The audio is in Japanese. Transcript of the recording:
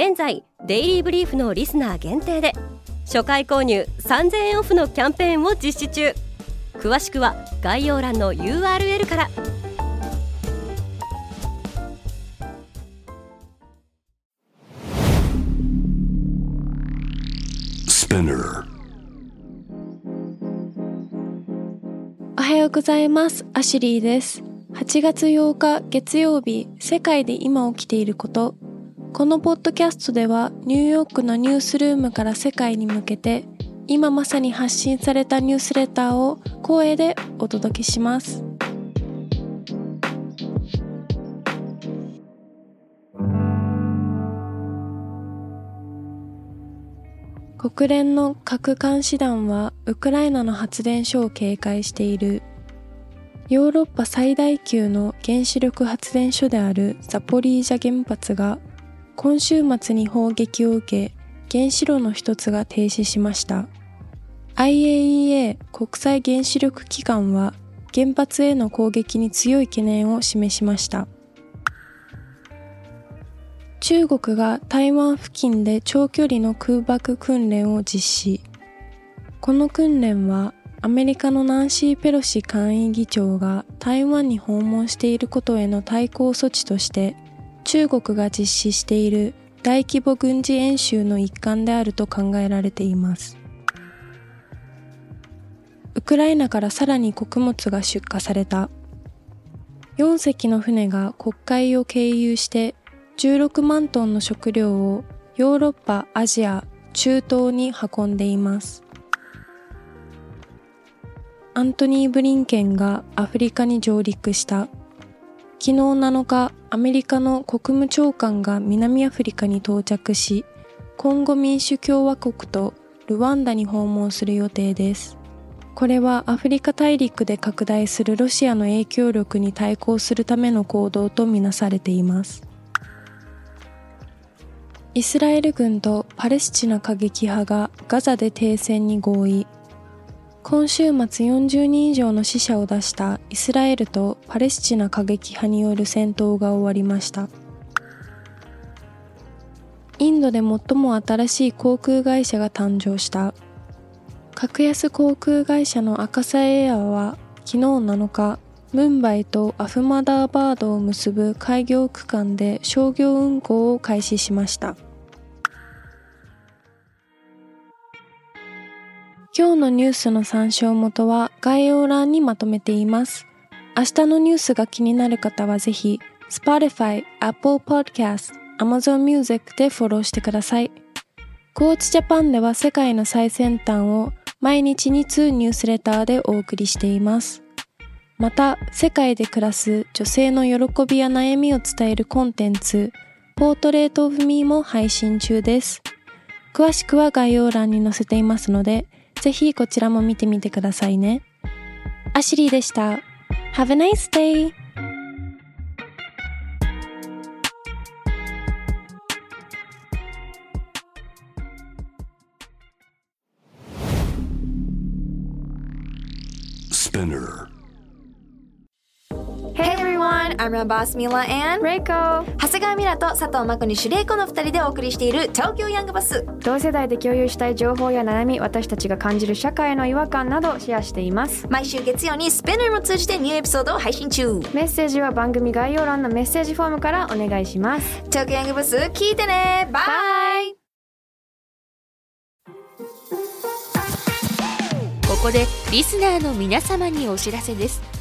現在デイリーブリーフのリスナー限定で初回購入3000円オフのキャンペーンを実施中。詳しくは概要欄の URL から。おはようございます。アシュリーです。8月8日月曜日世界で今起きていることこのポッドキャストではニューヨークのニュースルームから世界に向けて今まさに発信されたニュースレターを声でお届けします。国連の核監視団はウクライナの発電所を警戒している。ヨーロッパ最大級の原子力発電所であるザポリージャ原発が今週末に砲撃を受け原子炉の一つが停止しました。IAEA 国際原子力機関は原発への攻撃に強い懸念を示しました。中国が台湾付近で長距離の空爆訓練を実施。この訓練はアメリカのナンシー・ペロシ下院議長が台湾に訪問していることへの対抗措置として中国が実施している大規模軍事演習の一環であると考えられています。ウクライナからさらに穀物が出荷された。4隻の船が国海を経由して16万トンの食料をヨーロッパ、アジア、中東に運んでいます。アントニー・ブリンケンがアフリカに上陸した。昨日7日、アメリカの国務長官が南アフリカに到着し、コンゴ民主共和国とルワンダに訪問する予定です。これはアフリカ大陸で拡大するロシアの影響力に対抗するための行動とみなされています。イスラエル軍とパレスチナ過激派がガザで停戦に合意。今週末40人以上の死者を出したイスラエルとパレスチナ過激派による戦闘が終わりました。インドで最も新しい航空会社が誕生した。格安航空会社のアカサエアは昨日7日ムンバイとアフマダーバードを結ぶ開業区間で商業運行を開始しました。今日のニュースの参照元は概要欄にまとめています。明日のニュースが気になる方はぜひ Spotify、Apple Podcast、Amazon Music でフォローしてください。コーチジャパンでは世界の最先端を毎日2通ニュースレターでお送りしています。また、世界で暮らす女性の喜びや悩みを伝えるコンテンツ、ポートレートオブミーも配信中です。詳しくは概要欄に載せていますので、ぜひこちらも見てみてくださいね。アシリーでした。Have a nice day! ス I'm your boss Mila and Reiko. 長谷川ミラと佐藤真子にシュレイコの2人でお送りしている東京ヤングバス。同世代で共有したい情報や悩み私たちが感じる社会の違和感などシェアしています。毎週月曜にスペナーも通じてニューエピソードを配信中。メッセージは番組概要欄のメッセージフォームからお願いします。東京ヤングバス聞いてね。バイここでリスナーの皆様にお知らせです